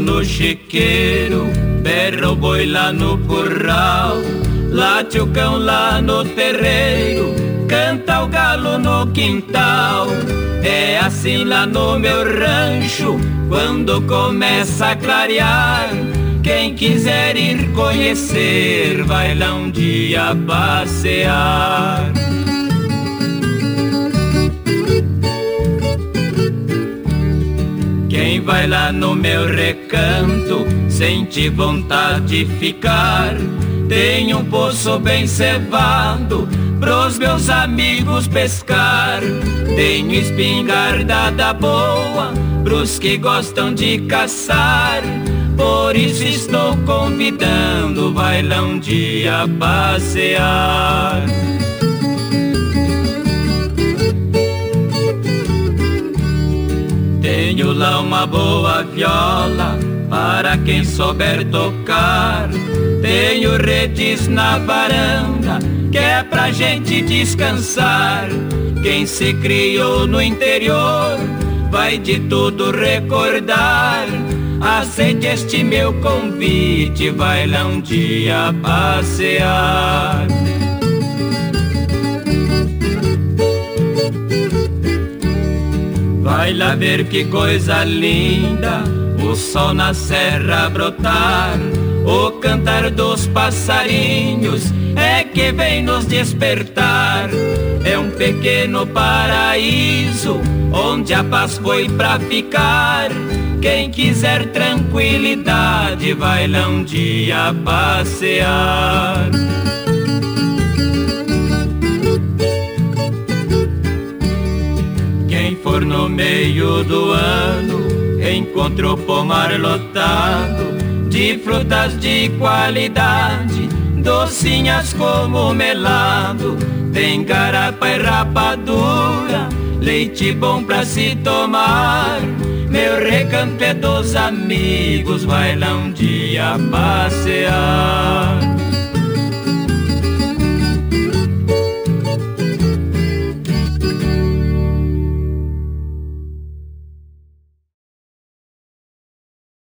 no chiqueiro, berra o boi lá no curral, late o cão lá no terreiro, canta o galo no quintal. É assim lá no meu rancho, quando começa a clarear. Quem quiser ir conhecer, vai lá um dia passear. Vai lá no meu recanto, sente vontade de ficar. Tem um poço bem cevado, pros meus amigos pescar. Tenho espingardada boa, pros que gostam de caçar. Por isso estou convidando, vai lá um dia passear. Uma boa viola para quem souber tocar. Tenho redes na varanda que é pra gente descansar. Quem se criou no interior vai de tudo recordar. Aceite este meu convite, vai lá um dia passear. Vai lá ver que coisa linda, o sol na serra brotar, o cantar dos passarinhos é que vem nos despertar. É um pequeno paraíso onde a paz foi pra ficar. Quem quiser tranquilidade vai lá um dia passear. No meio do ano encontra o pomar lotado de frutas de qualidade, docinhas como melado, tem garapa e rapadura, leite bom pra se tomar. Meu recanto é dos amigos, vai lá um dia passear.